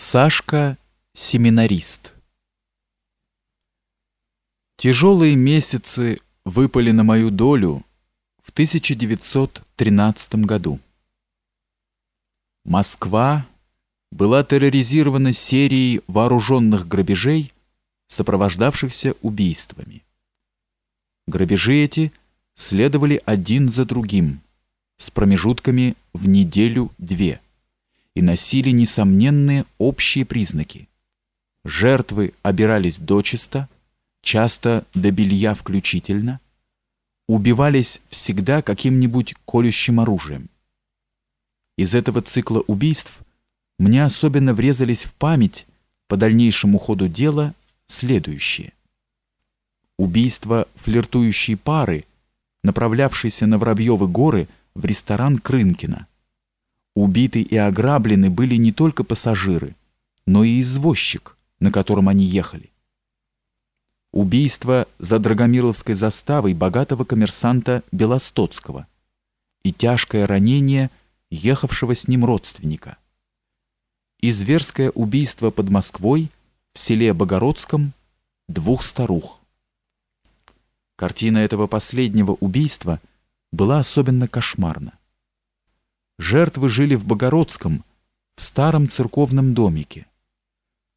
Сашка – семинарист. Тяжелые месяцы выпали на мою долю в 1913 году. Москва была терроризирована серией вооруженных грабежей, сопровождавшихся убийствами. Грабежи эти следовали один за другим, с промежутками в неделю-две – и носили несомненные общие признаки. Жертвы обирались дочисто, часто до белья включительно, убивались всегда каким-нибудь колющим оружием. Из этого цикла убийств мне особенно врезались в память по дальнейшему ходу дела следующие. Убийство флиртующей пары, направлявшейся на Воробьевы горы в ресторан Крынкина. Убиты и ограблены были не только пассажиры, но и извозчик, на котором они ехали. Убийство за Драгомировской заставой богатого коммерсанта Белостоцкого и тяжкое ранение ехавшего с ним родственника. И зверское убийство под Москвой в селе Богородском двух старух. Картина этого последнего убийства была особенно кошмарна. Жертвы жили в Богородском, в старом церковном домике.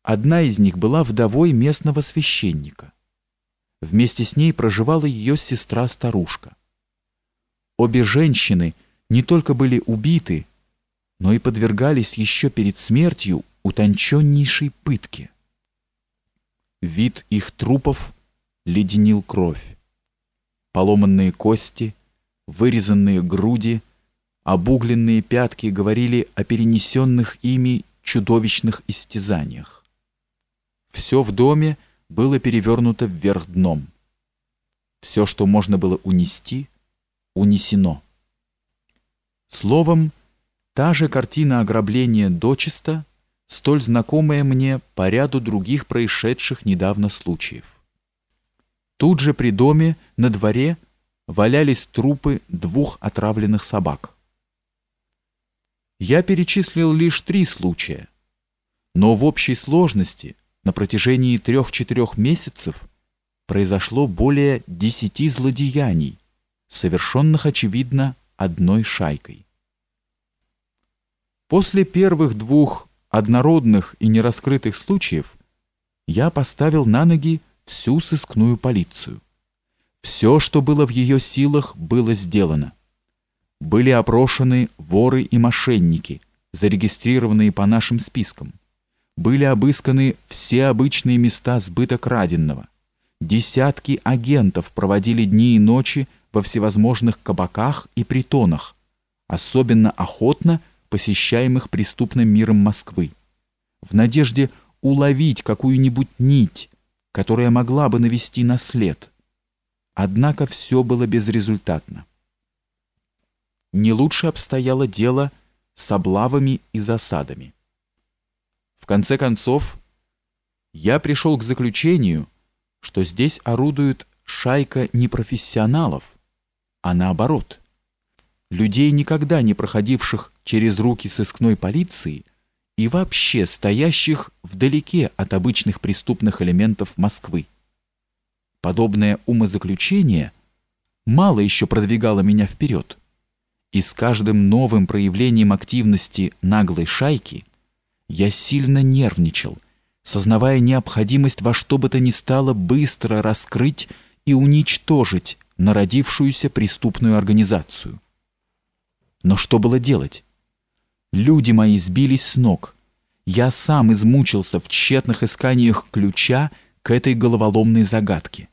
Одна из них была вдовой местного священника. Вместе с ней проживала ее сестра-старушка. Обе женщины не только были убиты, но и подвергались еще перед смертью утонченнейшей пытке. Вид их трупов леденил кровь. Поломанные кости, вырезанные груди — Обугленные пятки говорили о перенесенных ими чудовищных истязаниях. Все в доме было перевернуто вверх дном. Все, что можно было унести, унесено. Словом, та же картина ограбления дочисто, столь знакомая мне по ряду других происшедших недавно случаев. Тут же при доме на дворе валялись трупы двух отравленных собак. Я перечислил лишь три случая, но в общей сложности на протяжении трех-четырех месяцев произошло более десяти злодеяний, совершенных, очевидно, одной шайкой. После первых двух однородных и нераскрытых случаев я поставил на ноги всю сыскную полицию. Все, что было в ее силах, было сделано были опрошены воры и мошенники, зарегистрированные по нашим спискам. Были обысканы все обычные места сбыта краденного. Десятки агентов проводили дни и ночи во всевозможных кабаках и притонах, особенно охотно посещаемых преступным миром Москвы, в надежде уловить какую-нибудь нить, которая могла бы навести на след. Однако все было безрезультатно не лучше обстояло дело с облавами и засадами. В конце концов, я пришел к заключению, что здесь орудует шайка не профессионалов, а наоборот, людей, никогда не проходивших через руки сыскной полиции и вообще стоящих вдалеке от обычных преступных элементов Москвы. Подобное умозаключение мало еще продвигало меня вперед. И с каждым новым проявлением активности наглой шайки я сильно нервничал, сознавая необходимость во что бы то ни стало быстро раскрыть и уничтожить народившуюся преступную организацию. Но что было делать? Люди мои сбились с ног. Я сам измучился в тщетных исканиях ключа к этой головоломной загадке.